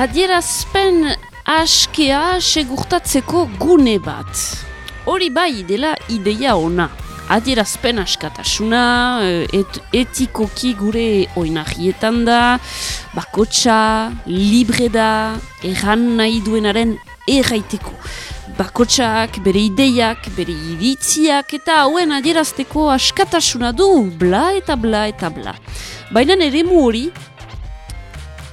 adierazpen askea segurtatzeko gune bat. Hori bai dela ideia ona. Adierazpen askatasuna, eh, et, etikoki gure oinahietan da, bakotsa, libre da, erran nahi duenaren erraiteko. Bakotsak, bere ideiak, bere iritziak eta hauen adierazteko askatasuna du, bla eta bla eta bla. Baina ere hori,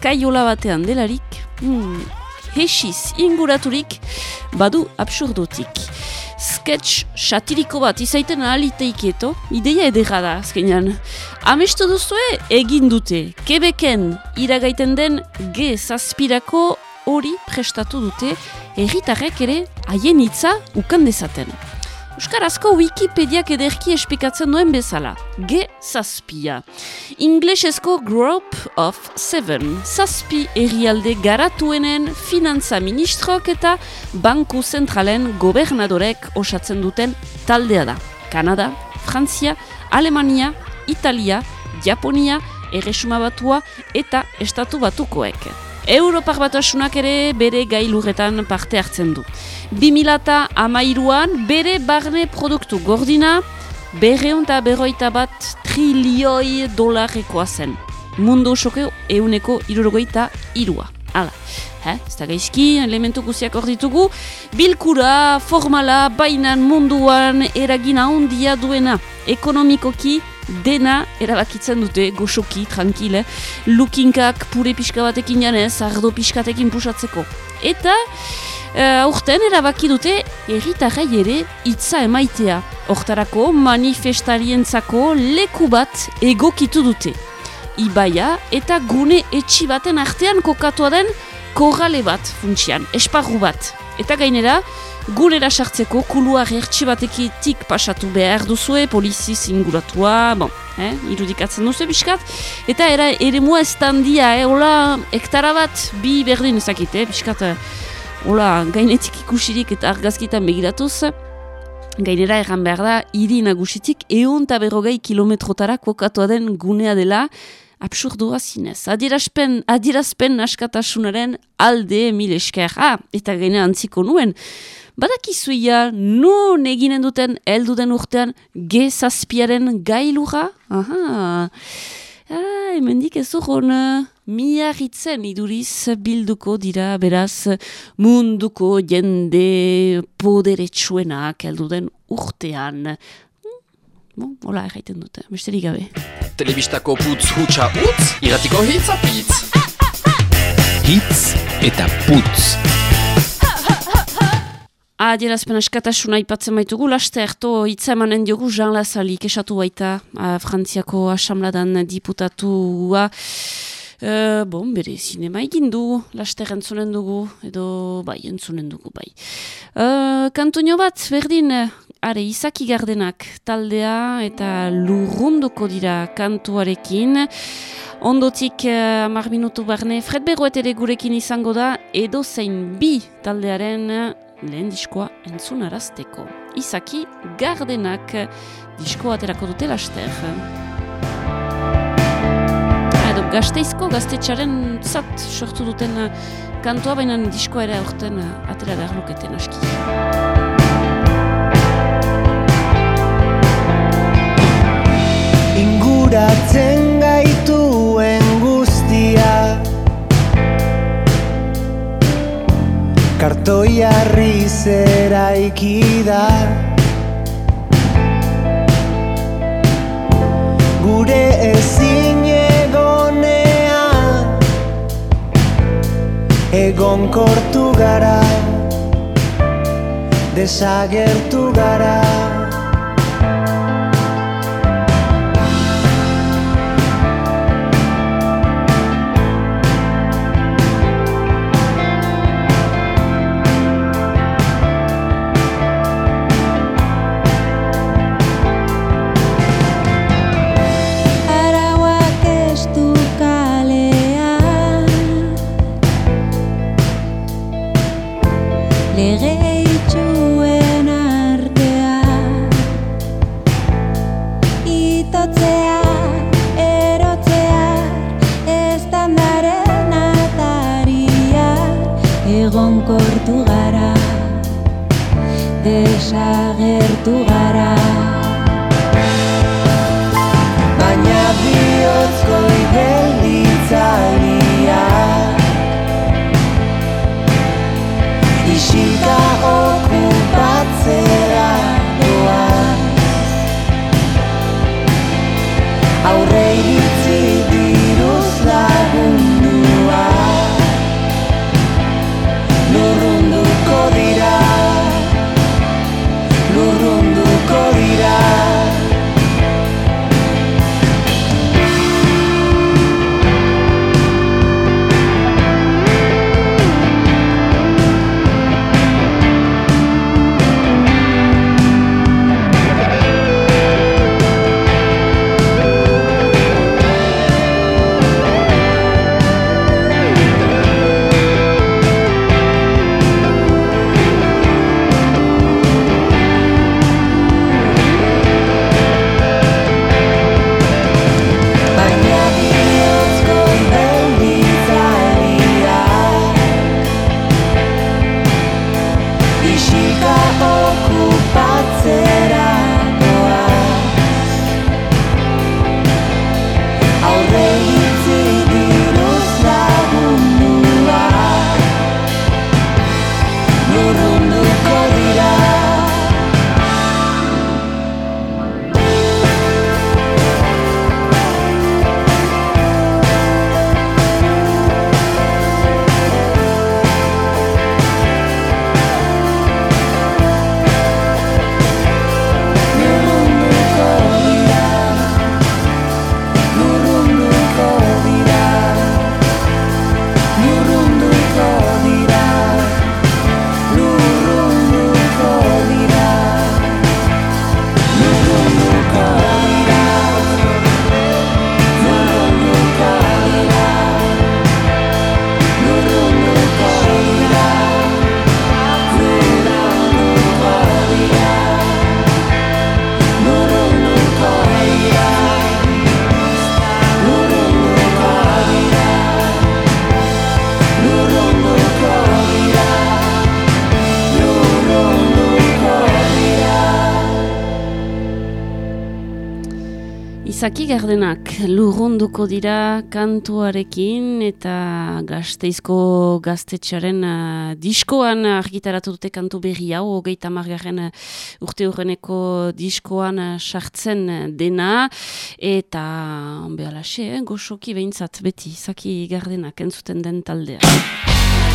kaiola batean delarik, hmm, hesiz inguraturik, badu absurdotik. Sketch satiriko bat izaiten ahaliteikieto, ideia edera da, azkenean. Amestu duzue, egin dute, Quebecen iragaiten den G zazpirako hori prestatu dute, erritarrek ere haien hitza ukan dezaten. Euskarazko Wikipediak ederki espikatzen duen bezala. G. Zazpia. Inglesezko Group of Seven. Zazpi erialde garatuenen finantza ministrok eta banku zentralen gobernadorek osatzen duten taldea da. Kanada, Frantzia, Alemania, Italia, Japonia, Erresuma batua eta Estatu batukoek. Europar batasunak ere bere gailurretan parte hartzen du. 2000 amairuan bere barne produktu gordina berreun eta berroita bat trilioi dolarrekoa zen. Mundu osoko euneko irurogoita irua. Hala, he, ez da gaizki, elementu guziak hor ditugu. Bilkura, formala, bainan munduan eragina ondia duena. Ekonomikoki, dena erabakitzen dute, goxoki, tranquile, lukinkak pure pixka batekin janez, ardo pixkatekin pusatzeko. Eta, uh, aurten erabaki dute, erritarrai ere hitza emaitea. Hortarako, manifestarientzako leku bat egokitu dute. Ibaia eta gune etxi baten artean kokatua den korrale bat funtsian, esparru bat. Eta gainera, Gunera sartzeko kuluar hertsi batekitik pasatu behar duzue, polizi zinguratua, bon, eh, irudikatzen duzu biskat. Eta era, ere mua estandia, eh, hola, hektara bat, bi berdin ezakit, eh, biskat, eh, hola, gainetik ikusirik eta argazkitan begiratuz. Gainera erran behar da, hiri nagusitik eon eta berrogei kilometrotara kokatua den gunea dela, absurdua zinez. Adierazpen, adierazpen askatasunaren alde mil esker. Ah, eta gaina antziko nuen. Badakizuia, nun eginen duten elduden urtean gezazpiaren gailura? Aha, ah, hemendik ez urron miarritzen iduriz bilduko dira beraz munduko jende poderetsuenak elduden urtean. Hmm, bon, hola erraiten dute, besterik gabe. Telebistako putz hutsa utz, iratiko hitz apitz. Hitz eta putz. Adierazpen askatasuna aipatzen baitugu, laste erto hitza emanen diogu Jean Lazali, kesatu baita Frantziako asamladan diputatua. Uh, bon, bere zinema egin du, laster entzunen dugu, edo bai, entzunen dugu, bai. Uh, kantonio bat, berdin, are, izaki gardenak taldea eta lurrunduko dira kantuarekin. Ondotik, uh, mar minutu barne, Fred Berroet ere gurekin izango da, edo zein bi taldearen lehen diskoa entzun arazteko. Izaki gardenak diskoa aterako dute laster. Edo gazteizko gaztetxaren zat sortu duten eh, kantua, baina diskoa ere aurten eh, atera behar luketen aski. Inguratzen gaituen guztia kartoi harri zera ikida Gure ezin egonean Egon kortu gara Desagertu gara Izaki gardenak lurrunduko dira kantuarekin eta gazteizko gaztetxaren uh, diskoan argitaratu dute kantu berri hau, hogeita margarren uh, urte horreneko diskoan uh, sartzen dena eta behalaxe, eh, goxoki behintzat beti izaki gardenak entzuten den taldea.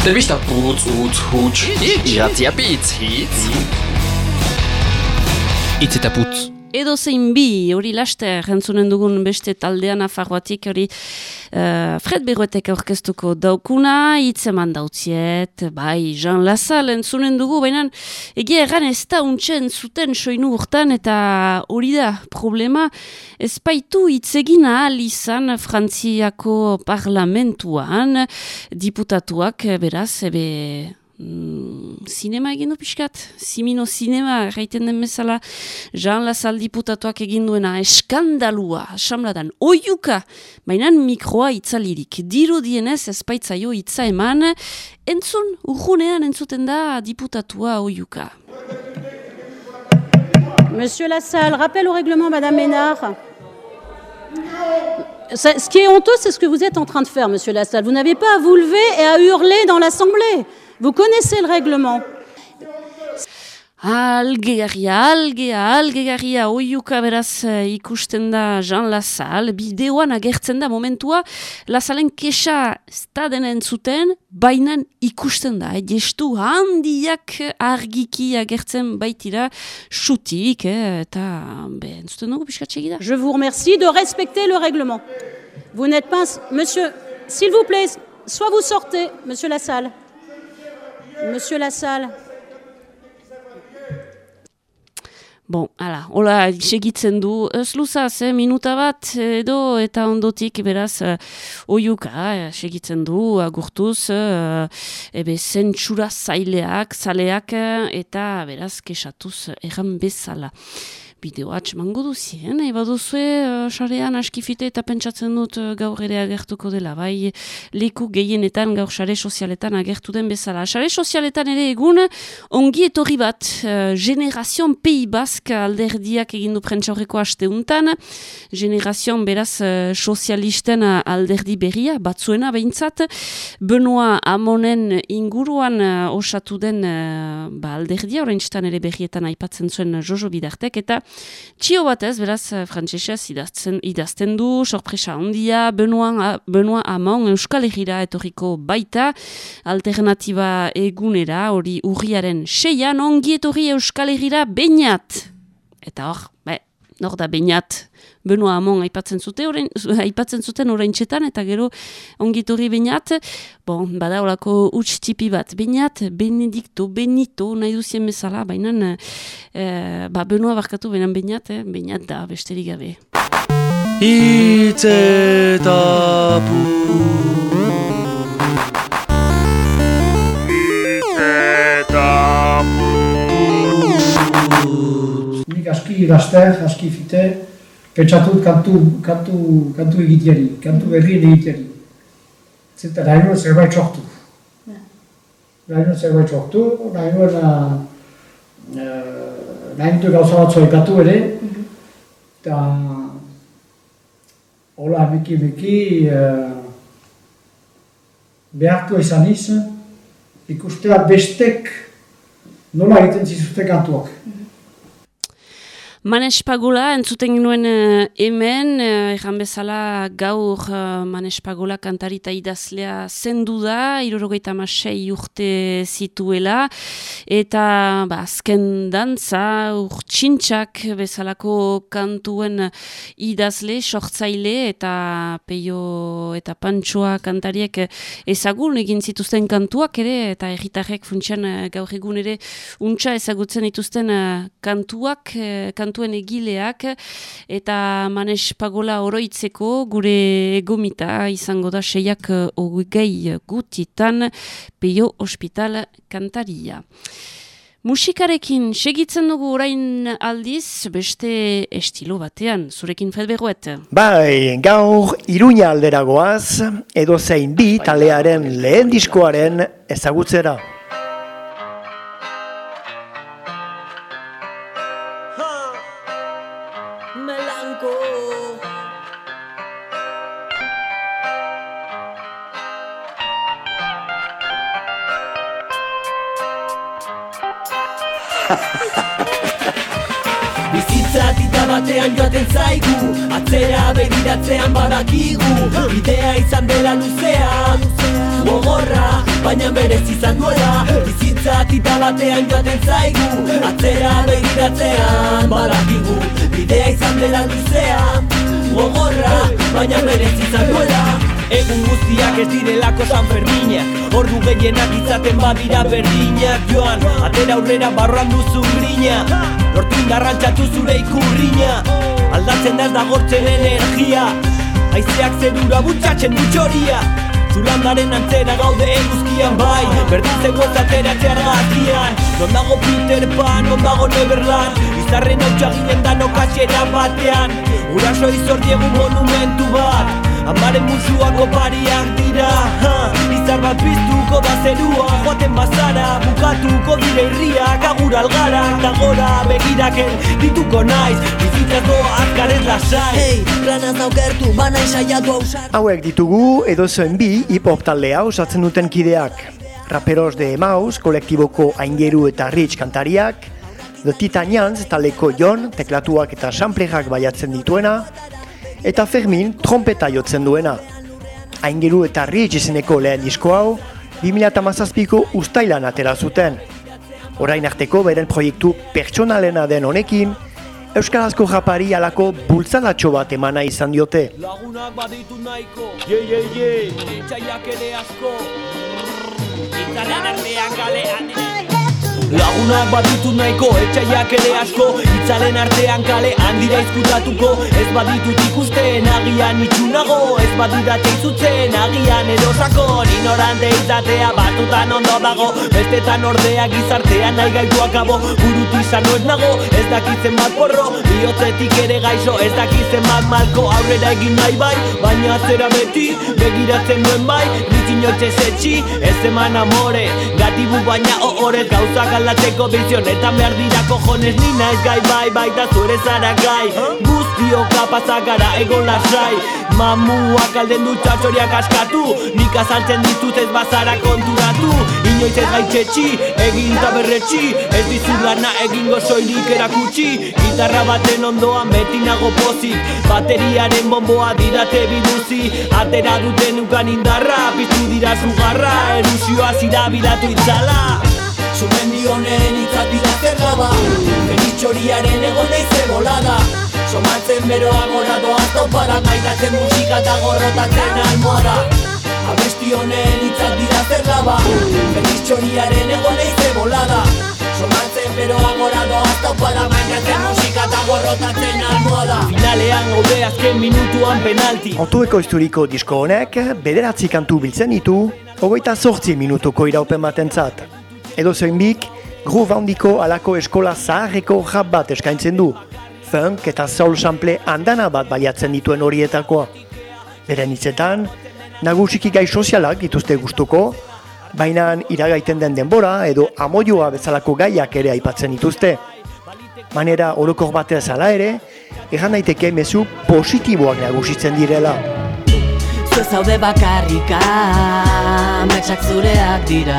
Telebista putz, utz, huts, iratzia pitz, hitz. Itz eta putz. Edo zein bi, hori laster, entzunen dugun beste taldean afarroatik, hori uh, Fred Beruetek aurkeztuko daukuna, hitzeman dautziet, bai, Jean Lassalle entzunen dugu, baina egia erran ez da untxen zuten soinu urtan, eta hori da problema, ez baitu hitzegin ahal izan Frantziako parlamentuan, diputatuak, beraz, ebe sinema egin du pixkat, simino sinema gaiten den bezala, Jean Lassalle diputatuak egin duena eskandalua, asamladan, oiuka, baina mikroa itzalirik, diru dienez ezpaitzaio itza eman, entzun, urgunean entzuten da diputatua oiuka. Monsieur Lassalle, rappel au règlement, Madame Ménard. Ce qui est honteux, c'est ce que vous êtes en train de faire, Monsieur Lassalle. Vous n'avez pas à vous lever et à hurler dans l'Assemblée. Vous connaissez le règlement. Algegarria, algea, algegarria, oiuka beraz eh, ikusten da Jean Lassalle, bideoan agertzen da momentua, ez da dena entzuten, bainan ikusten da, eh, gestu handiak argiki agertzen baitira, xutik, eh, eta be, entzuten dugu pixkatxe da. Je vous remercie de respecter le règlement. Vous n'êtes pas... Monsieur, s'il vous plaît, soit vous sortez, Monsieur Lassalle. Monsieur Lassalle. Bon, ala, hola, segitzen du, ez luzaz, eh, minuta bat edo, eta ondotik, beraz, eh, oiuka, eh, segitzen du, agurtuz, eh, ebe, zentsura zaileak, zaleak, eh, eta, beraz, kesatuz, erran bezala. Bideo atx mango duzien, nahi baduzue uh, sarean askifite eta pentsatzen dut uh, gaur ere agertuko dela, bai leku gehienetan gaur sare sozialetan agertu den bezala. Sare sozialetan ere egun ongi etorri bat uh, Generazion Pei Bask alderdiak egindu prentsaurreko asteuntan, Generazion beraz uh, sozialisten alderdi berria, batzuena behintzat, Benoa Amonen inguruan uh, osatu den uh, ba, alderdia, orain ere berrietan aipatzen zuen Jojo Bidartek, eta Txio batez, beraz, eh, frantzesez idazten, idazten du, sorpresa handia, Benoa, Benoa Amon Euskal Herriera etorriko baita, alternatiba egunera, hori urriaren seian, ongi etorri Euskal Herriera bainat. Eta hor, be, nor da bainat, Benoa Amon aipatzen, zute, orain, aipatzen zuten orain txetan, eta gero ongi etorri bainat, bon, bada horako utx tipi bat, bainat, Benedikto, Benito, nahi duzien bezala, baina, e, ba, Benoa barkatu, baina bainat, eh, bainat da, besterik gabe. Itz eta Nik aski laster, aski fite, pentsatut kantu, kantu, kantu egiteari, kantu berrien egiteari. Zeta nahi nuen zerbait sortu. Nahi nuen zerbait sortu, nahi nuen uh, nahi nuen gauza batzu aipatu ere, eta hola meki meki uh, beharko izan iz, ikustea bestek nola egiten zizute kantuak. Manes Pagola, entzuten nuen uh, hemen, erran bezala gaur uh, Manes Pagola kantarita idazlea zendu da, irurogeita masei urte zituela, eta ba, azken dantza, urtsintxak bezalako kantuen idazle, sortzaile, eta peio eta pantsoa kantariek ezagun egin zituzten kantuak ere, eta erritarrek funtsian gaur egun ere untxa ezagutzen dituzten kantuak, uh, kantuen egileak eta manes pagola oroitzeko gure gomita izango da seiak hogei gutitan peio hospital kantaria. Musikarekin segitzen dugu orain aldiz beste estilo batean, zurekin felbegoet. Bai, gaur Iruña alderagoaz, edo zein bi talearen lehen diskoaren ezagutzera. Bizitza tita batean joaten zaigu Atzera begiratzean badakigu. Bidea izan dela luzea Gogorra, baina berez izan duela. Bizitza tita batean joaten zaigu Atzera begiratzean badakigu. Bidea izan dela luzea Gogorra, baina berez izan duela Egun guztiak ez direlako San Ferminak Ordu gehienak izaten badira berdinak Joan, atera aurrera barroan duzu grina. Lortin garrantzatu zure ikurriña Aldatzen da ez da gortzen energia. Aizeak zerura butxatzen du txoria. Zulandaren antzera gaude eguzkian bai. Berdin zegoz ateratze argazkian. Non dago Peter Pan, non dago Neverland. Izarren hau txaginen da nokatxera batean. Uraso izor diegu monumentu bat Amaren musuak opariak dira ha, Izar bat piztuko da zerua Joaten bazara, bukatuko dire irriak Agur algara, eta gora begiraken dituko naiz Bizitzaz doa azkarez lasai. Hey, planaz aukertu, bana saiatu ausar. Hauek ditugu edo zuen bi hip-hop taldea osatzen duten kideak. Raperos de Emaus, kolektiboko Aingeru eta Rich kantariak, The Titanians taleko Jon, teklatuak eta samplerak baiatzen dituena, eta Fermin trompeta jotzen duena. Aingeru eta Rich izeneko lehen disko hau, 2008ko ustailan atera zuten. Orain arteko beren proiektu pertsonalena den honekin, Euskarazko rapari alako bultzadatxo bat emana izan diote. Lagunak baditu nahiko Ye, ye, ye Txaiak ere asko Itzaren erdean galean Lagunak baditu nahiko, etxaiak ere asko. Itzalen artean kale handira izkutatuko. Ez baditut ikusten agian itxunago. Ez badidat izutzen agian erosako Inorante izatea batutan ondo dago Bestetan ordea gizartean nahi gaitu akabo Burut izan ez nago, ez dakitzen bat porro. Biotzetik ere gaixo, ez dakitzen bat malko Aurrera egin nahi bai, baina zera beti Begiratzen duen bai, bitin joitze zetxi Ez eman amore, gatibu baina ohorez Gauzak aldatzeko bizionetan behar dira kojones Ni naiz gai bai, baita zure zara gai. Guztio kapazak gara egon lasai. Mamuak alden du txatxoriak askatu. Nik azaltzen ditut ez bazara konturatu Inoiz ez gaitxetxi, egin eta berretxi Ez dizut lana egingo soilik erakutsi. Gitarra baten ondoan beti nago pozik. Bateriaren bomboa didate biduzi Atera duten ukan indarra Piztu dira zugarra Erusioa zira bidatu itzala. Sumendi honen itzak dira zerraba Benitxoriaren egon naize bolada Somatzen beroa gora doaz topara Maitatzen musika eta gorrotatzen almohada Abesti honen itzak dira zerraba Benitxoriaren egon naize bolada Somatzen beroa gora doaz topara Maitatzen musika eta gorrotatzen almohada Finalean gaude azken minutuan penalti Otueko historiko disko honek bederatzi kantu biltzen ditu, hogeita zortzi minutuko iraupen batentzat. Edo bik, groove handiko alako eskola zaharreko rap bat eskaintzen du. Funk eta soul sample andana bat baliatzen dituen horietakoa. Beren hitzetan, nagusiki gai sozialak dituzte gustuko, baina iragaiten den denbora edo amoioa bezalako gaiak ere aipatzen dituzte. Manera orokor batez ala ere, egan daiteke mezu positiboak nagusitzen direla. Zu zaude bakarrika, metxak zureak dira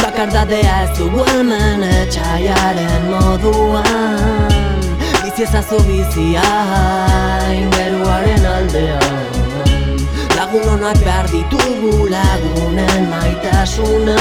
Bakardadea ez dugu hemen etxaiaren moduan Bizi ezazu bizia, ingeruaren aldean Lagun honak behar ditugu lagunen maitasuna.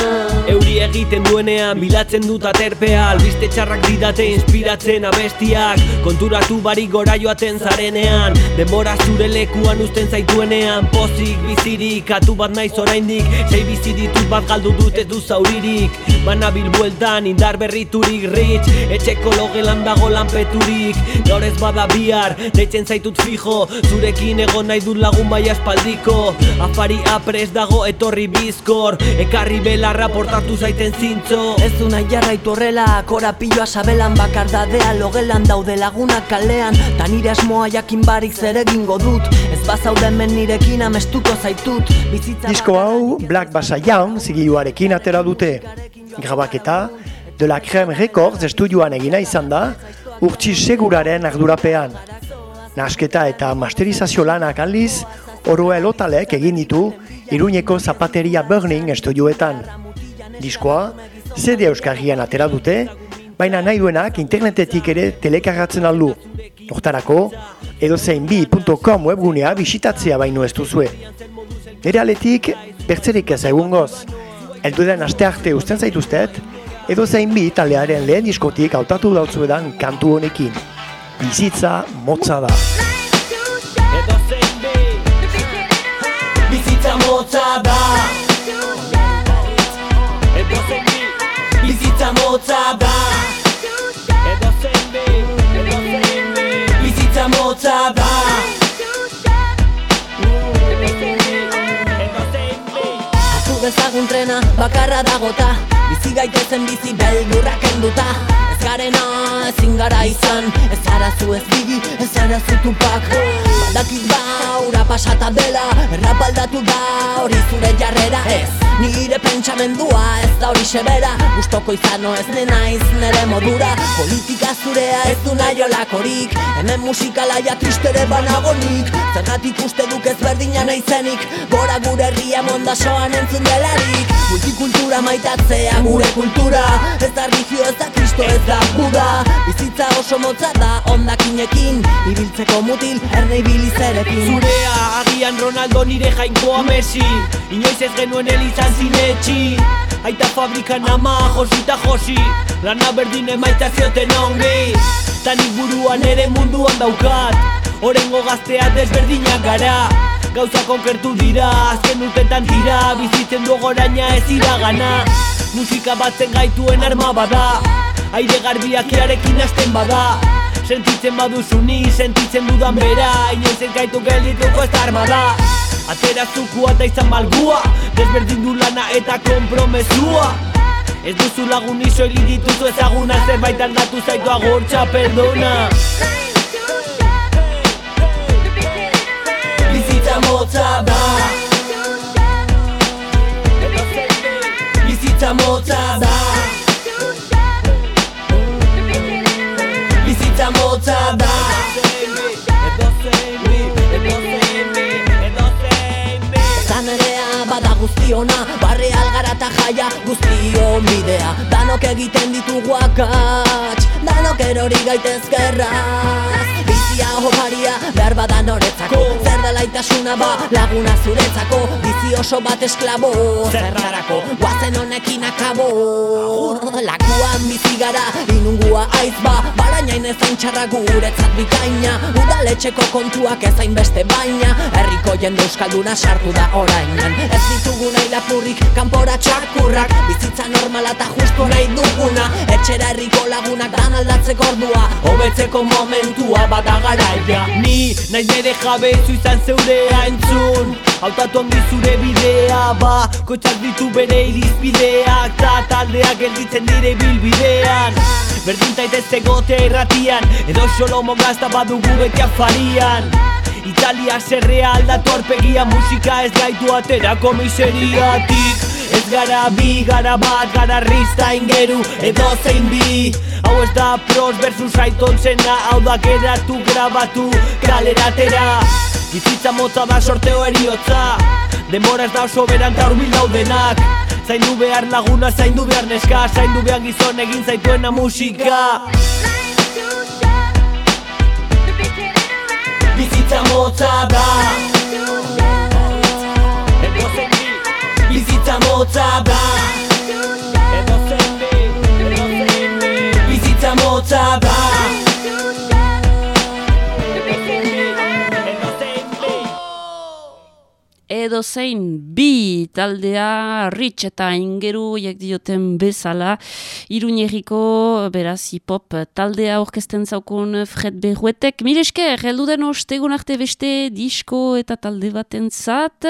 Euri egiten duenean bilatzen dut aterpea. Albiste txarrak didate inspiratzen abestiak. Konturatu barik gora joaten zarenean. Denbora zure lekuan usten zaituenean. Pozik bizirik, atu bat naiz oraindik. Sei bizi ditut bat galdu dut ez du zauririk. Banabil bueltan indar berriturik rich. Etxeko logelan dago lanpeturik. Gaur ez bada bihar, deitzen zaitut fijo. Zurekin egon nahi dut lagun bai aspaldiko Afari apres dago etorri bizkor. Ekarri belarra portatu zaiten zintzo. Ez du nahi jarraitu horrela Korapilloa sabelan bakardadea Logelan daude lagunak kalean. Ta nire asmoa jakin barik zer egingo dut. Ez bazaude hemen nirekin amestuko zaitut. Bizitza Disko hau Black Bassa Young zigiluarekin atera dute. Grabaketa De La Creme Records estudioan egina izan da, urtsi seguraren ardurapean. Nasketa eta masterizazio lanak aldiz, Oroel Otalek egin ditu Iruñeko Zapateria Burning estudioetan. Diskoa, CD Euskarrian atera dute, baina nahi duenak internetetik ere telekargatzen aldu. Hortarako, edozeinbi.com webgunea bisitatzea baino ez duzue. Nire aletik, bertzerik ez egungoz. Elduden aste arte usten zaituztet, edo zein bi taldearen lehen diskotik hautatu dautzuedan kantu honekin. Bizitza motza da. Bizitza motza da. Edo zein bi? Bizitza motza da. Edo zein bi? Edo zein bi? Bizitza motza da dezagun trena bakarra dagota Bizi gaitezen bizi beldurrak kenduta. Ez garena ezin gara izan. Ez arazu ez bigi, ez arazu tupak Badakit ba, ura pasata dela Errapaldatu da hori zure jarrera. Ez, nire pentsamendua ez da hori sebera Gustoko izano ez ne naiz nere modura. Politika zurea ez du nahi olakorik. Hemen musikalaia tristere banagonik. Zergatik uste duk ez berdina naizenik Gora gure herria mondasoan entzun delarik. Multikultura maitatzea gure kultura. Ez da religio ez da kristo ez da buda Bizitza oso motza da ondakinekin Ibiltzeko mutil erne ibili zerekin Zurea agian Ronaldo nire jainkoa Messi. Inoiz ez genuen elizan zinetxi. Aita fabrikan ama josita josi. Lana berdin emaita zioten ongi. Tanik buruan ere munduan daukat. Orengo gaztea desberdinak gara. Gauza konkertu dira, azken urtetan tira. Bizitzen du goraina ez iragana. Musika batzen gaituen arma bada Aire garbiak earekin hasten bada. Sentitzen baduzu ni, sentitzen dudan bera. Inoiz ez gaitu geldituko ez armada. Atera zukua eta izan malgua. Desberdin du lana eta kompromesua Ez duzu lagun iso dituzu ezaguna. Zerbait aldatu zaitu agortza, perdona. Bizitza motza da. Bizitza motza da Bizitza motza da. Zanerea bada guztiona Barre algara eta jaia guztion bidea. Danok egiten ditugu akats Danok erori gaitezkerraz Bizia oparia behar bada noretzako. Zer dela itasuna ba laguna zuretzako. Bizi oso bat esklabo Zerrarako guazen honekin akabo. Lakuan bizi gara inungua aiz ba Barainain ezain txarra guretzat bikaina. Udaletxeko kontuak ezain beste baina. Herriko jende euskalduna sartu da orainan. Ez ditugu nahi lapurrik kanpora txakurrak. Bizitza normala eta justu nahi duguna. Etxera herriko lagunak dan aldatzeko ordua. Hobetzeko momentua bada garaia. Ni nahi nire jabe zu izan zeurea entzun Hautatu ongi zure bidea ba Kotxak ditu bere irizpideak. Ta taldeak gelditzen dire bilbidean. Berdin taitez egotea irratian Edo xolo mogazta badugu beti afarian. Italia zerrea aldatu arpegia Musika ez gaitu aterako miseriatik. Ez gara bi, gara bat, gara rista ingeru Edo zein bi. Hau ez da pros versus aiton zena Hau da geratu, grabatu, kaleratera Bizitza motza da sorteo eriotza. Denbora ez da oso beran eta urbil daudenak. Zaindu behar laguna, zaindu behar neska Zaindu behar gizon egin zaituena musika. Bizitza motza da Bizitza motza da Edo zein bi Edo zein bi. Bizitza motza da edo zein bi taldea Rich eta Ingeru jak dioten bezala Iruñerriko beraz hip-hop taldea orkesten zaukun Fred Berruetek. Mire esker, heldu den ostegun arte beste disko eta talde baten zat.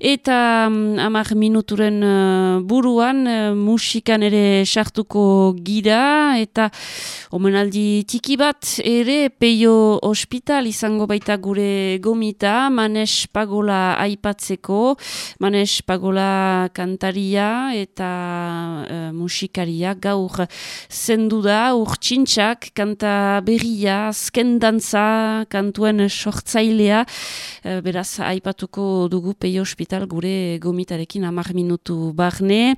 Eta mm, hamar minuturen uh, buruan uh, musikan ere sartuko gira. Eta omenaldi tiki bat ere peio hospital izango baita gure gomita. Manes Pagola aipatzeko Manes Pagola kantaria eta uh, musikaria. Gaur zendu da urtsintxak kanta berria azken dantza kantuen sortzailea. Uh, beraz aipatuko dugu peio hospital gure gomitarekin hamar minutu barne.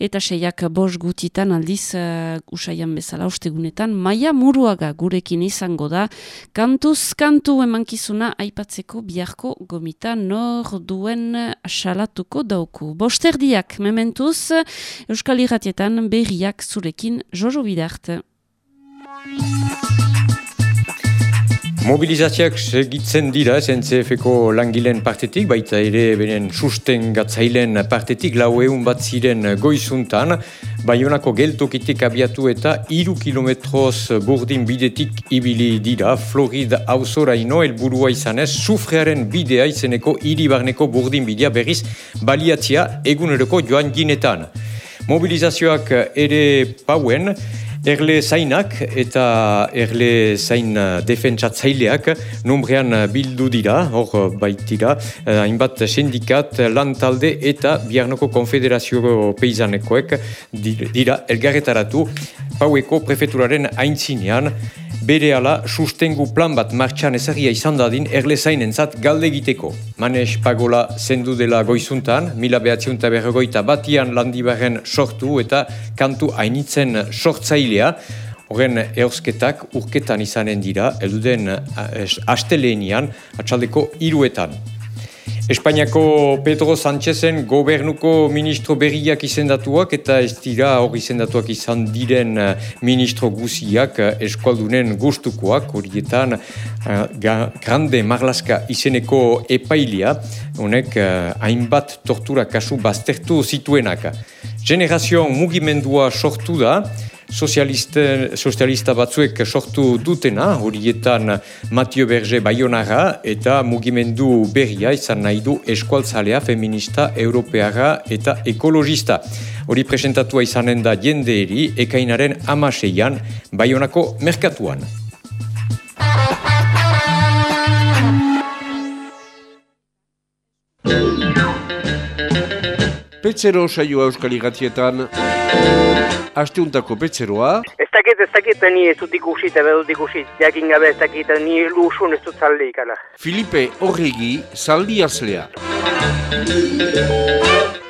Eta seiak bos gutitan aldiz uh, usaian bezala ostegunetan maia muruaga gurekin izango da. Kantuz kantu emankizuna aipatzeko biharko gomita nor duen salatuko dauku. Bosterdiak mementuz Euskal Irratietan berriak zurekin Jojo Bidart. Mobilizazioak segitzen dira SNCF-eko langileen partetik, baita ere beren susten gatzailen partetik lau egun bat ziren goizuntan, Baionako geltokitik abiatu eta iru kilometroz burdin bidetik ibili dira, Florid auzoraino helburua izanez, sufrearen bidea izeneko iribarneko burdin bidea berriz baliatzia eguneroko joan ginetan. Mobilizazioak ere pauen, Erle zainak eta erle zain defentsatzaileak nombrean bildu dira, hor baitira, hainbat sindikat, lantalde eta biarnoko konfederazio peizanekoek dira elgarretaratu paueko prefeturaren aintzinean, bere ala sustengu plan bat martxan ezagia izan dadin erle zainentzat galde egiteko. Manes Pagola zendu dela goizuntan, mila behatziunta berrogoita batian landibaren sortu eta kantu hainitzen sortzailea, Horren eosketak urketan izanen dira, elduden astelenian, atxaldeko iruetan. Espainiako Pedro Sánchezen gobernuko ministro berriak izendatuak eta ez dira hor izendatuak izan diren eh, ministro guziak eh, eskualdunen gustukoak horietan uh, grande marlaska izeneko epailia honek hainbat tortura kasu baztertu zituenak. Generazio mugimendua sortu da, sozialista batzuek sortu dutena, horietan Mathieu Berger Bayonara eta mugimendu berria izan nahi du eskualtzalea feminista, europeara eta ekologista. Hori presentatua izanen da jendeeri ekainaren amaseian Bayonako merkatuan. Petzero saioa euskal igatietan. Asteuntako petzeroa. Ez dakit, ez dakit, ni ez dut ikusi eta bedut ikusi. Jakin gabe ez dakit, ni lusun ez dut zalde ikala. Filipe Horregi, zaldi azlea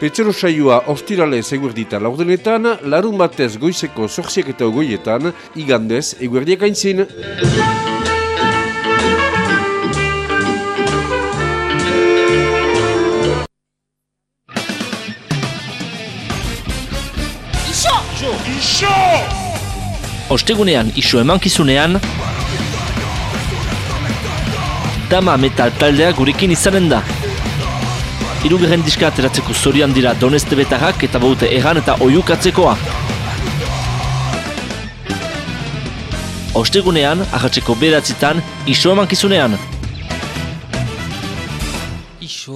Petzero saioa ostirale eguerdita laurdenetan Larun batez goizeko zorziak eta ogoietan Igandez eguerdiak aintzin Iso! Ostegunean, iso emankizunean Dama metal taldea gurekin izanen da. Irugerren diska ateratzeko zorian dira doneste betarrak eta baute egan eta oiukatzekoa Ostegunean, ahatzeko beratzitan, iso emankizunean. Iso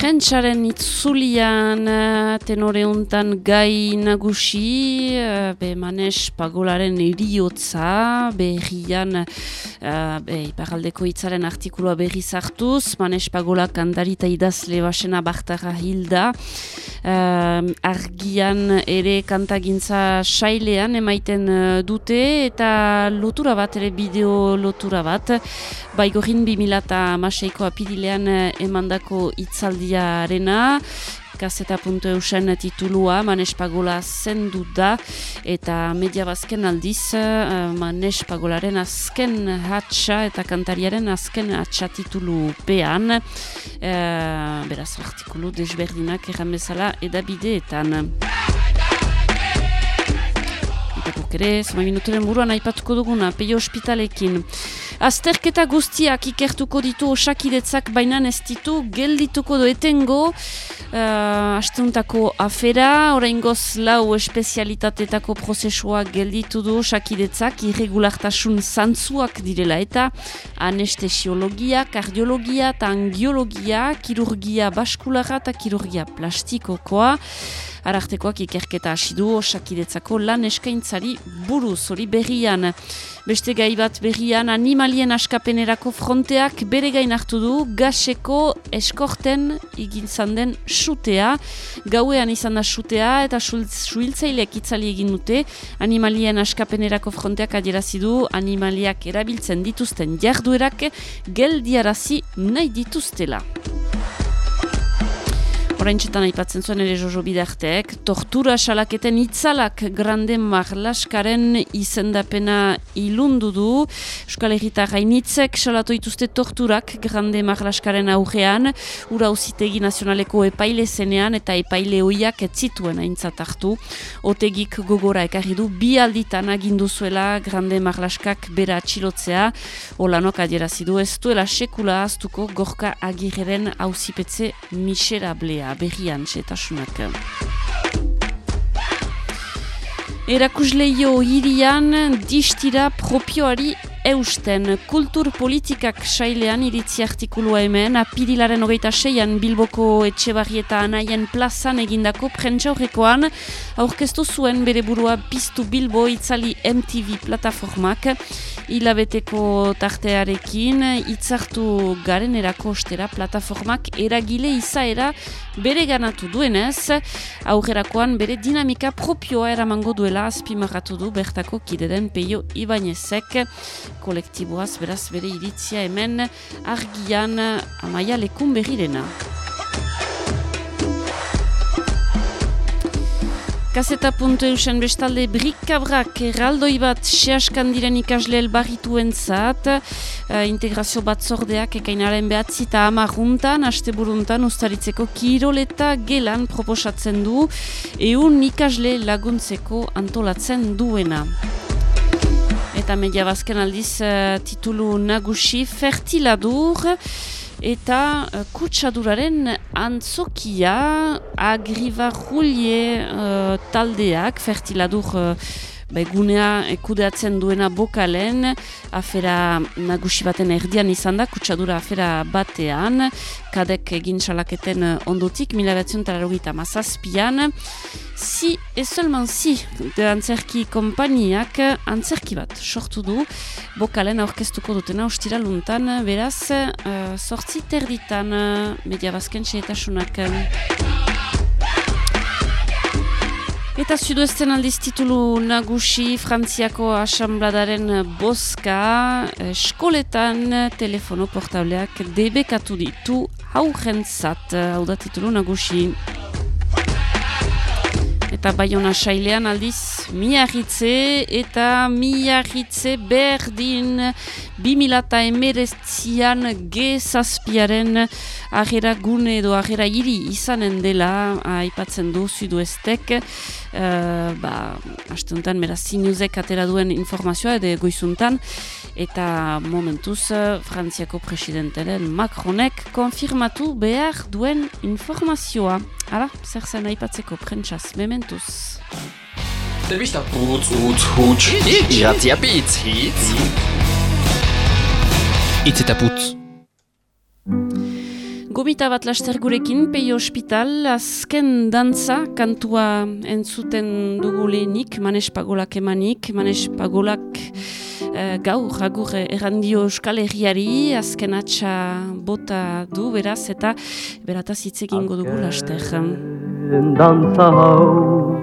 Prentsaren itzulian eh, tenore untan gai nagusi, eh, be manes pagolaren eriotza, berrian uh, be, iparaldeko hitzaren artikulua berri zartuz, manes pagola kandarita idazle basena bartara hilda, argian ere kantagintza sailean emaiten dute, eta lotura bat, ere bideo lotura bat, baigorin 2006ko apirilean emandako itzaldi Arena kaseta.eusen titulua Manespagola zendu da. Eta media bazken aldiz uh, Manespagolaren azken hatxa eta kantariaren azken hatxa titulu pean uh, beraz artikulu desberdinak erran bezala edabideetan. Eta bukere, zama minuturen buruan aipatuko duguna, peio ospitalekin Azterketa guztiak ikertuko ditu osakidetzak baina ez ditu geldituko do etengo uh, asteuntako afera, orain goz lau espezialitateetako prozesua gelditu du osakidetzak irregulartasun zantzuak direla eta anestesiologia, kardiologia eta angiologia, kirurgia baskulara eta kirurgia plastikokoa arartekoak ikerketa hasi du osakidetzako lan eskaintzari buruz hori berrian. Beste gai bat berrian animalien askapenerako fronteak bere gain hartu du gaseko eskorten egin den sutea. Gauean izan da sutea eta suhiltzaileak itzali egin dute animalien askapenerako fronteak adierazi du animaliak erabiltzen dituzten jarduerak geldiarazi nahi dituztela. Horaintxetan aipatzen zuen ere Jojo Bidartek, tortura salaketen itzalak grande marlaskaren izendapena ilundu du. Euskal Herrita gainitzek salatu ituzte torturak grande marlaskaren aurrean, ura uzitegi nazionaleko epaile zenean eta epaile hoiak etzituen aintzat hartu. Otegik gogora ekarri du bi alditan agindu zuela grande marlaskak bera atxilotzea. Olanok adierazidu ez duela sekula aztuko gorka agirren hauzipetze miserablea berrian setasunak. Erakusleio hirian distira propioari eusten kultur politikak sailean iritzi artikulua hemen apirilaren hogeita seian Bilboko etxe eta anaien plazan egindako prentsaurrekoan aurkeztu zuen bere burua piztu Bilbo itzali MTV plataformak. Hilabeteko tartearekin itzartu garen ostera plataformak eragile izaera bere ganatu duenez. Aurrerakoan bere dinamika propioa eramango duela azpimarratu du bertako kideden peio Ibanezek kolektiboaz, beraz bere iritzia hemen argian amaia lekun berrirena. Kaseta puntu eusen bestalde brikabrak erraldoi bat seaskan diren ikasle elbarrituen zat, uh, integrazio batzordeak ekainaren behatzi eta amarruntan, asteburuntan ustaritzeko kiroleta gelan proposatzen du, eun ikasle laguntzeko antolatzen duena. Eta media bazken aldiz uh, titulu nagusi fertiladur, eta uh, kutsaduraren antzokia agribarrulie uh, taldeak fertiladur uh, Begunea ekudeatzen duena bokalen, afera nagusi baten erdian izan da, kutsadura afera batean, kadek egin salaketen ondotik, mila batzion tararugita mazazpian. Si, ez seulement si, de antzerki kompaniak antzerki bat sortu du, bokalen aurkeztuko dutena ostira luntan, beraz, uh, sortzi terditan, media bazken xeetasunak. Eta zuduesten aldiz titulu nagusi Frantziako asambladaren boska eskoletan telefono portableak debekatu ditu haurentzat, hau da titulu nagusi. Eta baiona sailean aldiz miarritze eta miarritze berdin. 2000 emereztian gezazpiaren agera gune edo agera hiri izanen dela aipatzen du zuduestek uh, ba, astuntan meraz zinuzek atera duen informazioa edo goizuntan eta momentuz Frantziako presidentelen Macronek konfirmatu behar duen informazioa. Hala, zer zen aipatzeko prentsaz, mementuz. Putz, utz, huts, iratzia pitz, hitz. Itz eta putz. Gomita bat laster gurekin, peio hospital, azken dantza, kantua entzuten dugu lehenik, manes pagolak emanik, manes pagolak uh, gaur, agur errandio euskal herriari, azken atxa bota du, beraz, eta berataz hitz egingo dugu laster. dantza hau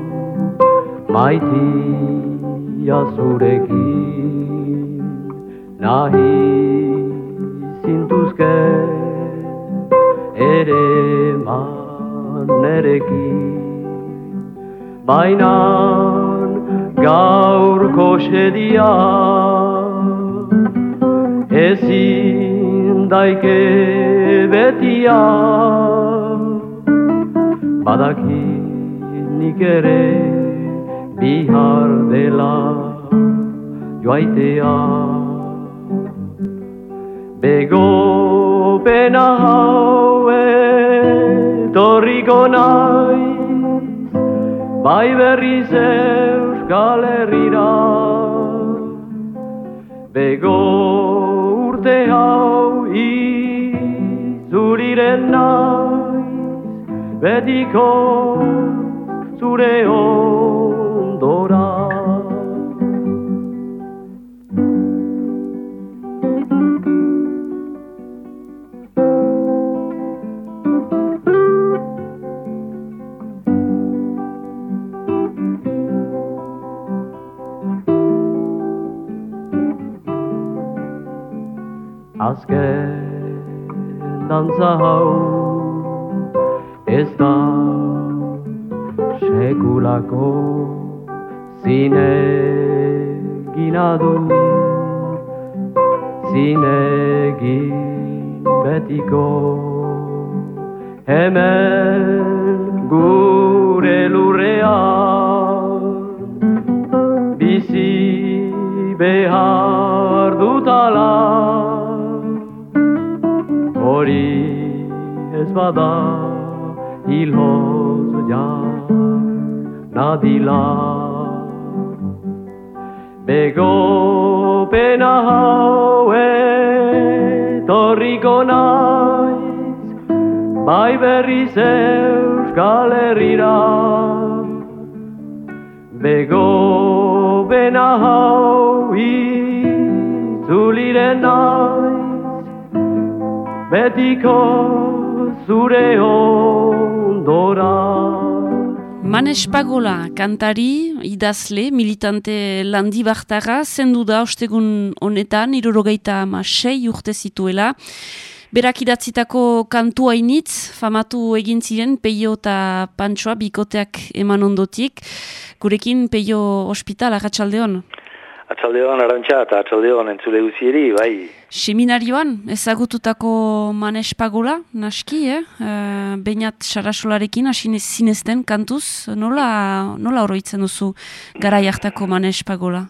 maitia zurekin nahi zintuzke ere manerekin baina gaurko sedia ezin daike betia badaki nik ere bihar dela joaitea bego pena haue torriko nahi bai berriz euskal herrira bego urte hau izuriren nahi betiko zure ondora. Azken dantza hau ez da sekulako zinegina du zinegin betiko hemen gure lurrean bizi behar dutala ez bada hilhoz ja nadila bego pena haue torriko naiz bai berriz euskal herrira bego pena hau itzuliren naiz betiko zure ondora. Manes Pagola, kantari, idazle, militante landi bartara, zendu da ostegun honetan, irurogeita ama sei urte zituela. Berak idatzitako kantu hainitz, famatu egin ziren, peio eta pantsoa, bikoteak eman ondotik. Gurekin peio hospital, agatxaldeon. Atxaldeon arantxa eta atxaldeon entzule guzieri, bai. Seminarioan, ezagututako manes pagola, naski, eh? E, Beinat sarasolarekin, hasi zinezten kantuz, nola, nola oroitzen duzu gara jartako manes pagola?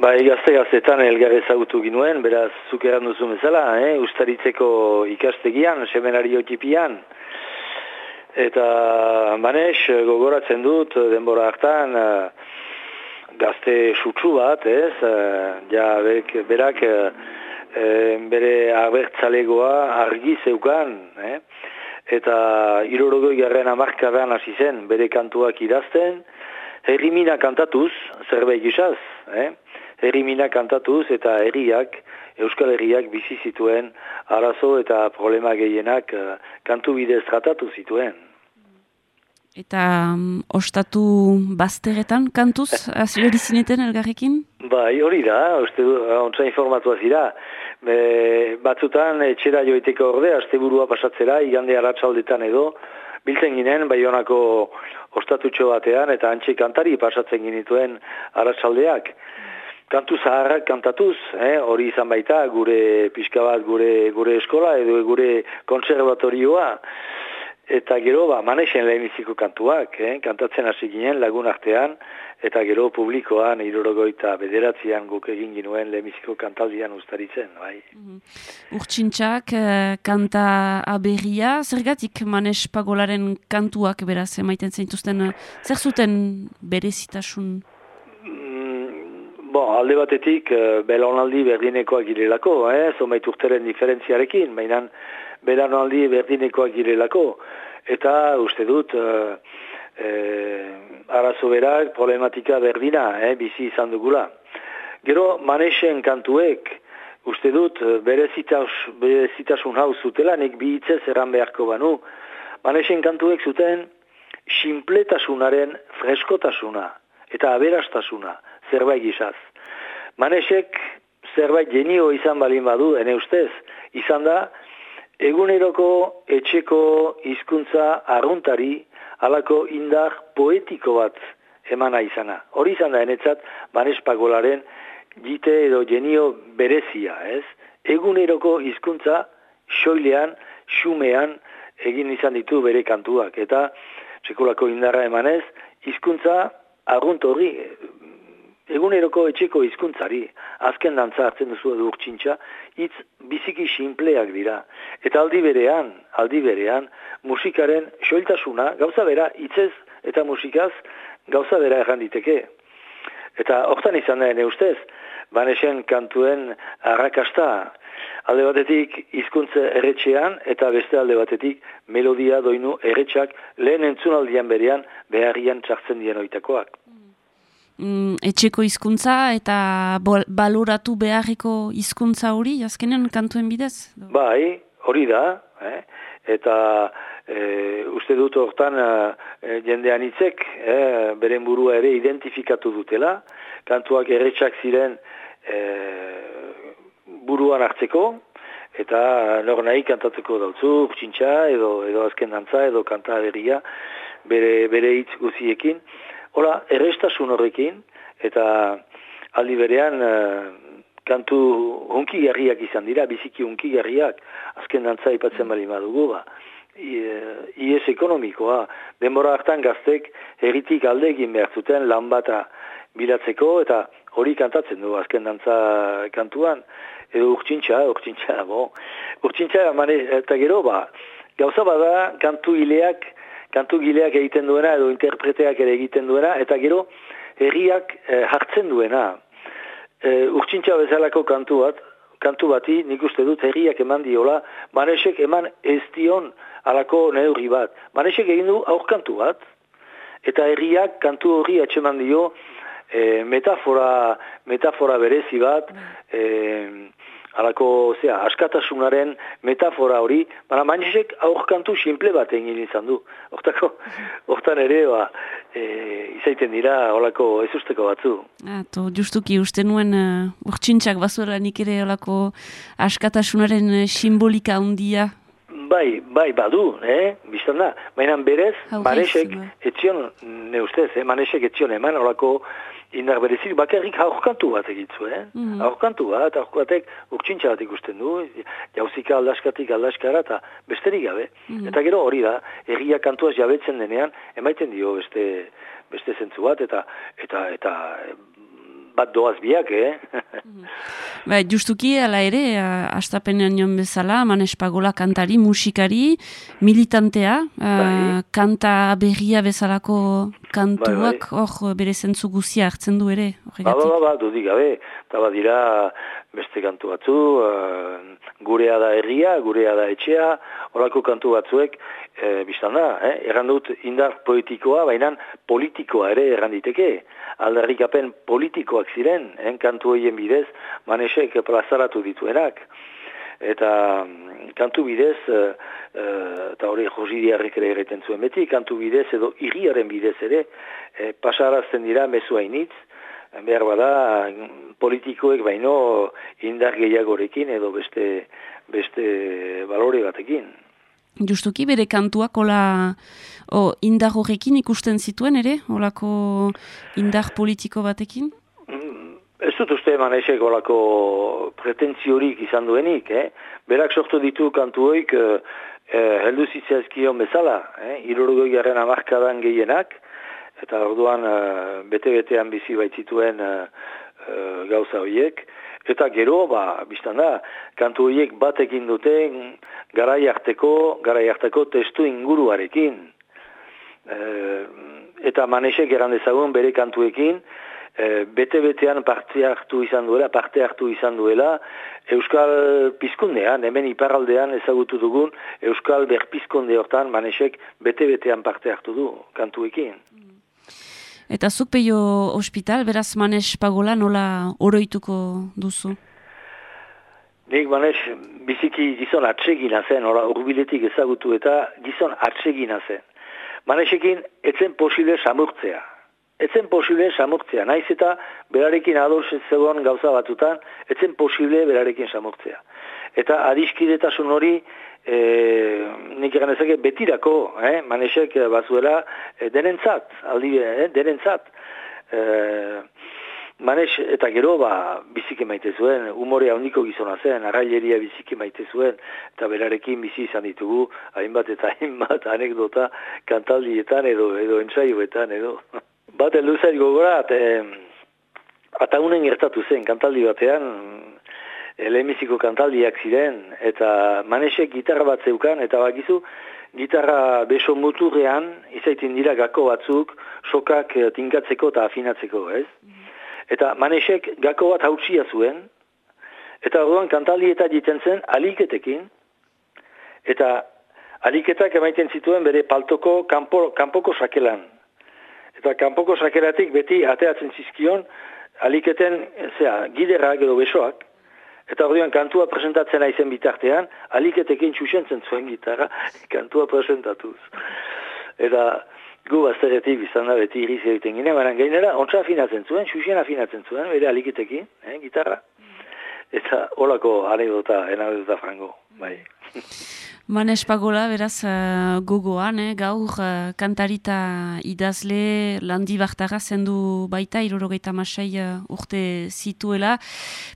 Bai, gazte gaztetan elgar ezagutu ginuen, beraz, zuk eran duzu bezala, eh? ustaritzeko ikastegian, seminario tipian. Eta manes, gogoratzen dut, denbora hartan, eh, gazte sutsu bat, ez, uh, ja berak, berak uh, bere abertzalegoa argi zeukan, eh? eta irorogoi garren amarkadan hasi zen bere kantuak idazten, herrimina kantatuz, zerbait gizaz, eh? herrimina kantatuz eta herriak, Euskal Herriak bizi zituen arazo eta problema gehienak kantu bidez tratatu zituen. Eta um, ostatu bazteretan kantuz, aziberi zineten elgarrekin? Bai, hori da, uste du, ontsa informatua zira. Be, batzutan etxera joiteko orde, asteburua pasatzera, igande aratsaldetan edo, biltzen ginen, bai honako ostatutxo batean, eta antxe kantari pasatzen ginituen aratsaldeak. Kantu zaharrak kantatuz, eh? hori izan baita, gure pixka bat, gure, gure eskola edo gure konservatorioa. Eta gero, ba, manexen leheniziko kantuak, eh? kantatzen hasi ginen lagun artean, eta gero publikoan, irorogoita bederatzean guk egin ginuen leheniziko kantaldian ustaritzen, bai. Mm Urtsintxak, eh, kanta aberria, zergatik manes pagolaren kantuak beraz, emaiten zeintuzten, eh, zer zuten berezitasun? Mm, bo, alde batetik, eh, belonaldi berdinekoak girelako, eh? zomait urteren diferentziarekin, mainan, beranaldi berdinekoak girelako, eta uste dut uh, arazo berak problematika berdina, eh, bizi izan dugula. Gero, manesen kantuek, uste dut, berezitasun hau zutela, nek bi hitzez erran beharko banu, manesen kantuek zuten, sinpletasunaren freskotasuna, eta aberastasuna, zerbait gizaz. Manesek zerbait genio izan balin badu, ene ustez, izan da, Eguneroko etxeko hizkuntza arruntari halako indar poetiko bat emana izana. Hori izan da enetzat banespagolaren jite edo genio berezia, ez? Eguneroko hizkuntza soilean, xumean egin izan ditu bere kantuak eta sekulako indarra emanez hizkuntza arrunt hori eguneroko etxeko hizkuntzari azken dantza hartzen duzu edo urtsintxa, hitz biziki sinpleak dira. Eta aldi berean, aldi berean, musikaren soiltasuna, gauza bera, hitzez eta musikaz, gauza bera erran diteke. Eta hortan izan da ene ustez, banesen kantuen arrakasta, alde batetik hizkuntza erretxean, eta beste alde batetik melodia doinu erretxak lehen entzunaldian berean beharrian txartzen dien oitakoak mm, etxeko hizkuntza eta baloratu beharriko hizkuntza hori, azkenen kantuen bidez? Bai, hori da, eh? eta e, uste dut hortan e, jendean hitzek e, beren burua ere identifikatu dutela, kantuak erretxak ziren e, buruan hartzeko, eta nor nahi kantatzeko dautzu, txintxa, edo, edo azken dantza, edo kanta bere, bere hitz guziekin, Hola, errestasun horrekin, eta aldi berean uh, kantu hunki garriak izan dira, biziki hunki garriak, azken dantza ipatzen bali madugu, ba. Iez ekonomikoa, denbora hartan gaztek herritik alde egin behar zuten lan bata bilatzeko, eta hori kantatzen du azken dantza kantuan, edo urtsintxa, urtsintxa, bo. Urtsintxa, eta gero, ba, gauza bada kantu hileak, kantu gileak egiten duena edo interpreteak ere egiten duena, eta gero herriak e, hartzen duena. E, urtsintxa bezalako kantu bat, kantu bati nik uste dut herriak eman diola, manesek eman ez dion alako neurri bat. Manesek egin du aurkantu bat, eta herriak kantu hori atxeman dio e, metafora, metafora berezi bat, e, Halako, zera, askatasunaren metafora hori, baina manesek aurkantu simple bat egin izan du. Hortako, hortan ere, ba, e, izaiten dira, holako ez usteko batzu. Ato, justuki uste nuen uh, urtsintxak bazuela nik ere olako askatasunaren uh, simbolika handia. Bai, bai, badu, eh? Bistan da. Baina berez, Hau manesek, gizuna. etzion, ne ustez, eh? manesek etzion eman, holako indar berezik, bakarrik aurkantu bat egitzu, eh? Mhm. Aurkantu bat, aurkantu batek urtsintxa bat ikusten du, jauzika aldaskatik aldaskara, eta besterik gabe. Mhm. Eta gero hori da, erria kantuaz jabetzen denean, emaiten dio beste, beste zentzu bat, eta, eta, eta bat doaz biak, eh? Bai, justuki, ala ere, astapenean joan bezala, Manes Pagola kantari, musikari, militantea, uh, kanta berria bezalako kantuak, hor bere zentzu guzia hartzen du ere, Ba, horregatik. ba, ba, ba, dudik gabe, eta badira beste kantu batzu, uh, gurea da herria, gurea da etxea, horako kantu batzuek, e, biztan da, eh? erran dut indar poetikoa, baina politikoa ere erran diteke, aldarrikapen politikoak ziren, eh? kantu horien bidez, manesek plazaratu dituenak, eta mm, kantu bidez, eh, eh, eta hori josidiarrik ere egiten zuen beti, kantu bidez edo irriaren bidez ere, eh, pasarazten dira hainitz, behar bada mm, politikoek baino indar gehiagorekin edo beste beste balore batekin. Justuki, bere kantuak hola o, indar horrekin ikusten zituen ere, holako indar politiko batekin? Ez dut uste manesek olako pretentziorik izan duenik, eh? Berak sortu ditu kantuoik eh, eh, heldu zitzaizkion bezala, eh? Irurgoi garen amarkadan gehienak, eta orduan eh, bete-betean bizi baitzituen eh, eh, gauza horiek, eta gero, ba, biztan da, kantu horiek batekin duten garai harteko, garai harteko testu inguruarekin. Eh, eta manesek eran dezagun bere kantuekin, eh, bete-betean parte hartu izan duela, parte hartu izan duela, Euskal Pizkundean, hemen iparaldean ezagutu dugun, Euskal Berpizkunde hortan manesek bete-betean parte hartu du kantuekin. Eta zuk peio hospital, beraz Manes Pagola nola oroituko duzu? Nik manes biziki gizon atsegina zen, ora urbiletik ezagutu eta gizon atsegina zen. Manesekin etzen posible samurtzea. Etzen posible samurtzea. Naiz eta berarekin ados zegoen gauza batutan, etzen posible berarekin samurtzea. Eta adiskidetasun hori, e, nik egan ezake betirako, eh? manesek bazuela e, denentzat, aldi, eh? denentzat. E, Manes eta gero ba, biziki maite zuen, umorea handiko gizona zen, arraileria biziki maite zuen, eta berarekin bizi izan ditugu, hainbat eta hainbat anekdota kantaldietan edo edo entsaioetan edo. Bat heldu zait gogorat, eh, ataunen gertatu zen, kantaldi batean, elemiziko kantaldiak ziren, eta manesek gitarra bat zeukan, eta bakizu, gitarra beso muturrean, izaiten dira gako batzuk, sokak eh, tinkatzeko eta afinatzeko, ez? Eta manesek gako bat hautsia zuen, eta orduan kantaldi eta jiten zen aliketekin, eta aliketak emaiten zituen bere paltoko kanpo, kanpoko sakelan. Eta kanpoko sakelatik beti ateatzen zizkion aliketen zera, giderrak edo besoak, eta orduan kantua presentatzen aizen bitartean, aliketekin txusentzen zuen gitarra, kantua presentatuz. Eta gu bazteretik biztan da beti iriz egiten gine, baina gainera, ontsa afinatzen zuen, xuxen afinatzen zuen, bere aliketekin, eh, gitarra. Eta holako anekdota, anekdota frango, bai. Manes Pagola, beraz, uh, gogoan, eh, gaur, uh, kantarita idazle, landi bartara zendu baita, irorogeita masai uh, urte zituela.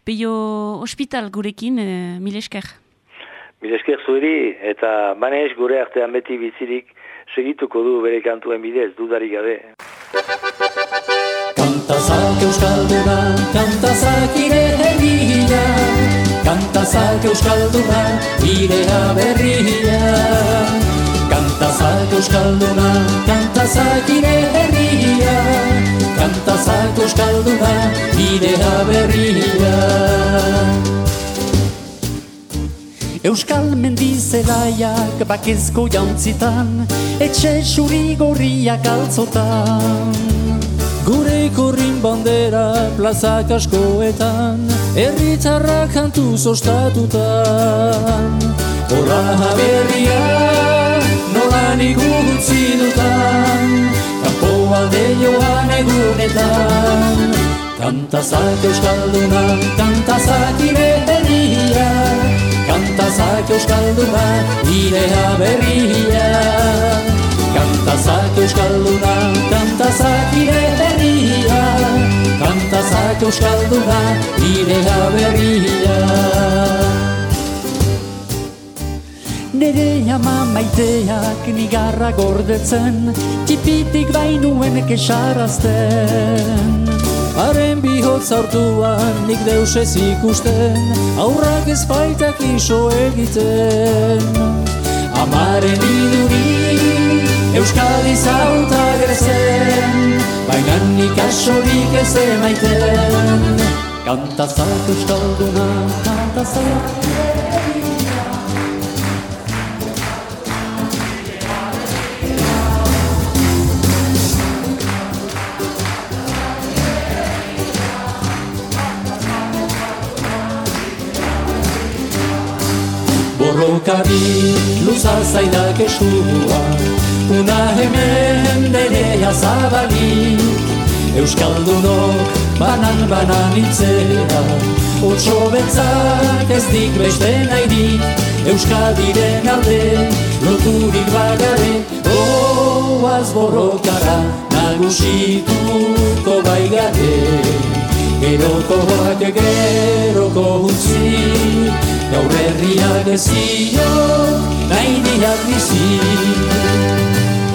Peio hospital gurekin, uh, mil esker. Mil esker zueri, eta manes gure artean beti bizirik segituko du bere kantuen bidez, dudarik gabe. Kantazak euskalduna, kantazak ire euskalduna, irea berria. Kantazak euskalduna, kantazak ire herria. Kantazak euskalduna, irea berria. Euskal mendizelaiak bakezko jantzitan Etxe suri gorriak altzotan. Gure korrin bandera plazak askoetan Herritarra kantu zostatutan Horra berria nola nik utzi dutan Kampoa joan egunetan. Kantazak euskalduna, kantazak ire herria Kantazak euskalduna, irea berria. Kantazak euskalduna, kantazak ire herria Kantazak euskalduna, irea berria Nere ama maiteak nigarra gordetzen Tipitik bainuen kesarazten Haren bihotz hartuan nik deus ez ikusten Aurrak ez baitak iso egiten. Amaren iduri Euskadi zauta gerzen Baina nik asorik ez emaiten. Kantazak euskalduna, kantazak Borrokari luza zaidak eskua Una hemen derea zabalik. Euskaldunok banan-banan itzera Otso betzak ez dik beste nahirik Euskadiren alde loturik bagare Oaz borrokara nagusituko baigare. Gerokoak geroko utzi Gaur herriak ezio nahi diak bizi.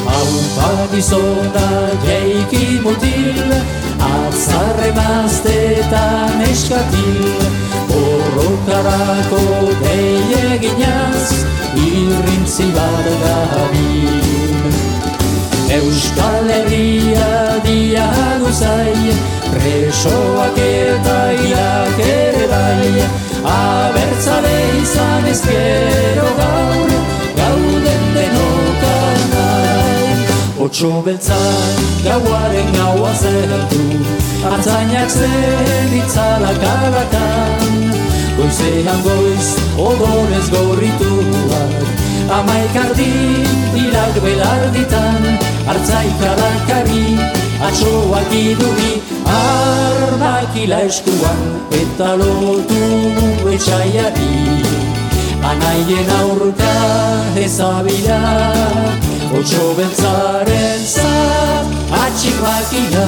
Hau gizona jeiki mutil Atzarre maztetan eskatil. Borrokarako deie eginaz Irrintzi bat gabil Euskal Herria diaguzai Presoak eta irak ere bai Abertzale izan ezkero gaur Gauden denokanai Otso beltzak gauaren gaua zertu Artzainak zen itzala kalakan Goizean goiz odorez gorrituak Amaik ardin irak belarditan Artzaik atxoak iduri Armak ila eskuan eta lotu etxaiari. Anaien aurka ezabila Otso bentzaren zat makina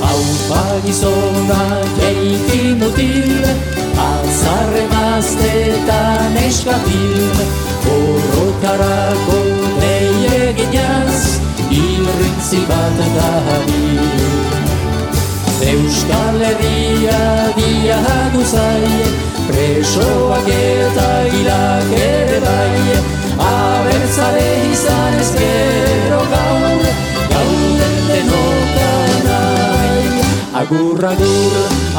Hau pagizona keiki mutil Azarre maztetan eskatil Horrokarako deie ginaz Irrintzi bat gabil Euskal Herria dia guzai Presoak eta hilak ere bai. Abertzale izan ezkero gaur Gauden denokanai Agur, agur,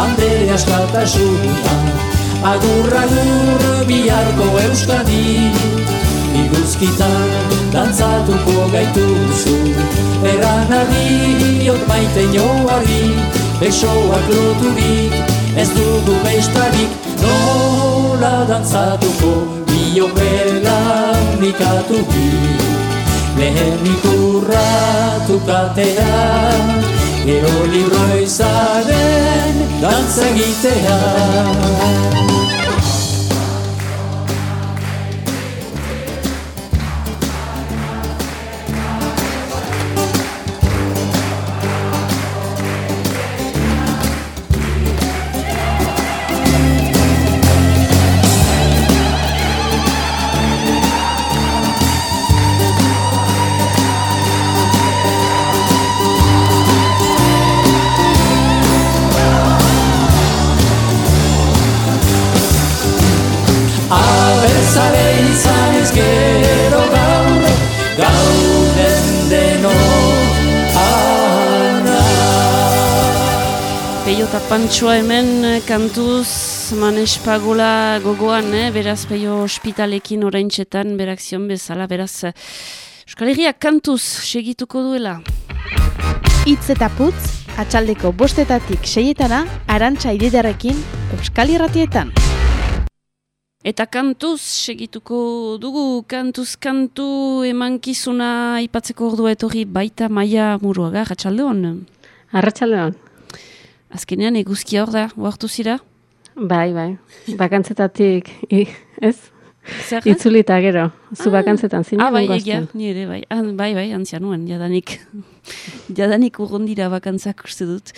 Andrea askatasuna Agur, agur, biharko Euskadi Iguzkitan dantzatuko gaituzu. Eran adiot maite joari Besoak loturik ez dugu bestarik Nola dantzatuko. Bio belan nikaturik Lehen ikurratu katea Gero libro izaren dantza egitea Pantsoa hemen eh, kantuz Manes Pagola gogoan, eh? beraz Peio ospitalekin orain txetan, berak zion bezala, beraz eh, Euskal Herriak kantuz segituko duela. Itz eta putz, atxaldeko bostetatik seietana, arantxa ididarekin Euskal Irratietan. Eta kantuz segituko dugu, kantuz kantu emankizuna ipatzeko ordua etorri baita maia muruaga, ratxaldeon? Arratxaldeon. Azkenean eguzkia hor da, oartu zira? Bai, bai. Bakantzetatik, ez? Zer? Itzulita gero, zu bakantzetan zinen Ah, bai, egia, astean. ni ere, bai. Ah, bai, bai, antzia nuen, jadanik. jadanik urrondira bakantzak uste dut.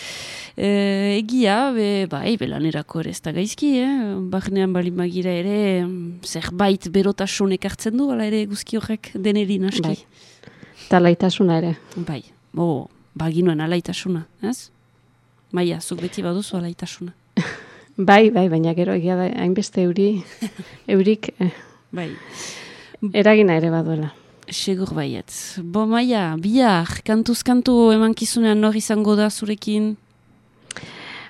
E, egia, be, bai, belanerako ere ez da gaizki, eh? Barnean bali magira ere, zerbait berotasun ekartzen du, ala ere guzki horrek deneri naski. Bai. Eta laitasuna ere. Bai, bo, baginuen alaitasuna, ez? Maia, zuk beti baduzu alaitasuna. Bai, bai, baina gero egia da, hainbeste euri, eurik eh, Bai. eragina ere baduela. Segur baiet. Bo, Maia, bihar, kantuz kantu emankizunean nor izango da zurekin?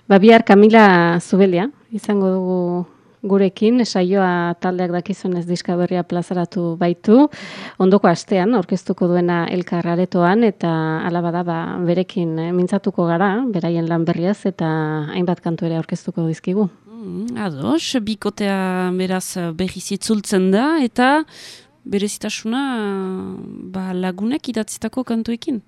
Ba, bihar Kamila Zubelia, izango dugu gurekin, saioa taldeak dakizunez diska berria plazaratu baitu, ondoko astean, aurkeztuko duena elkarraretoan, eta alabada ba, berekin eh, mintzatuko gara, beraien lan berriaz, eta hainbat kantu ere aurkeztuko dizkigu. Mm, ados, bikotea beraz berriz itzultzen da, eta berezitasuna ba, lagunek idatzitako kantuekin.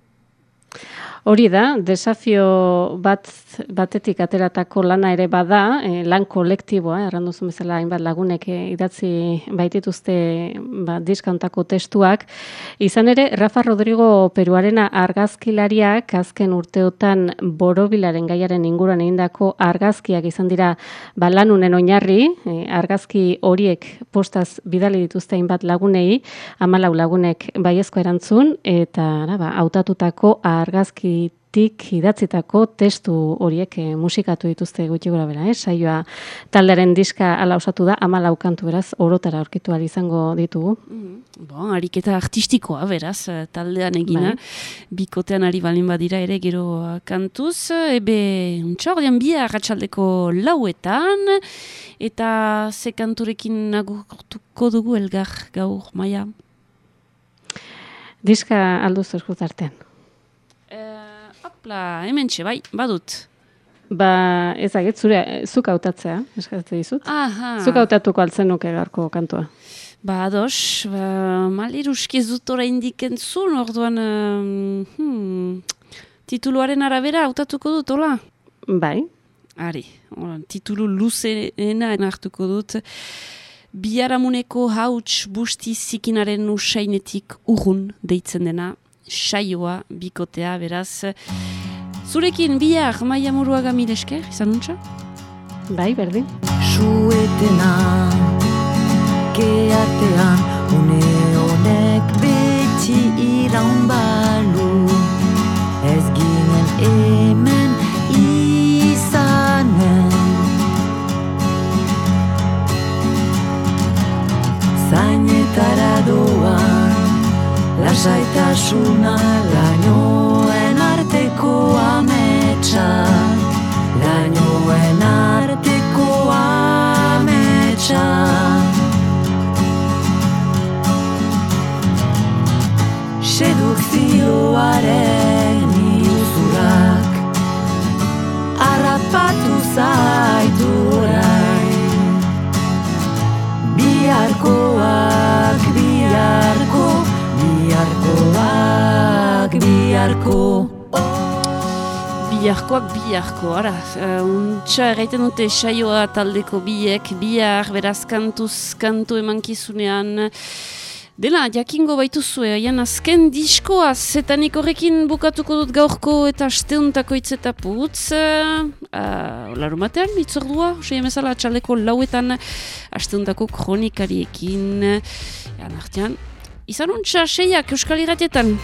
Hori da, desafio bat batetik ateratako lana ere bada, eh, lan kolektiboa, errandu zuen bezala hainbat lagunek eh, idatzi baitituzte ba, diskantako testuak. Izan ere, Rafa Rodrigo Peruarena argazkilariak azken urteotan borobilaren gaiaren inguruan egindako argazkiak izan dira ba, lanunen oinarri, eh, argazki horiek postaz bidali dituzte hainbat lagunei, hamalau lagunek baiezko erantzun, eta ara, ba, hautatutako argazkitik idatzitako testu horiek eh, musikatu dituzte gutxi gora bera, eh? saioa taldearen diska ala osatu da, hamalau kantu beraz, orotara aurkitu izango ditugu. Bon, ariketa artistikoa, beraz, eh, taldean egina. Bai. Bikotean ari balin badira ere gero eh, kantuz. Ebe, untxordian bi arratsaldeko lauetan. Eta ze kanturekin agurtuko dugu elgar gaur, maia? Diska alduz eskutartean. Hopla, hemen bai, badut. Ba, ez agit, zure, zuk hautatzea, eskatzen dizut. Aha. Zuk hautatuko altzenuke garko kantua. Ba, ados, ba, maliruski ez dut oraindik entzun, orduan, um, hmm, tituluaren arabera hautatuko dut, hola? Bai. Ari, hola, titulu luzeena hartuko dut. Biaramuneko hauts busti zikinaren usainetik urrun deitzen dena, saioa, bikotea, beraz. Zurekin, bihar, maia muruaga mil esker, izan untxa? Bai, berdin. Suetena Keartean Une honek beti iraun balu Ez ginen hemen Lasaitasuna lainoen arteko ametsa. Lainoen arteko ametsa. Sedukzioaren iuzurak Arrapatu zaitu biharko Biharkoak biharko, ara, uh, untxa erraiten dute saioa taldeko biek, bihar, beraz kantuz, kantu emankizunean, Dela, jakingo baituzue, aian azken diskoa, zetanik horrekin bukatuko dut gaurko eta asteuntako hitz eta putz. Uh, Larumatean, itzordua, osei emezala, atxaldeko lauetan asteuntako kronikariekin. Ean artean, izan untxa, seiak Euskal Iratietan.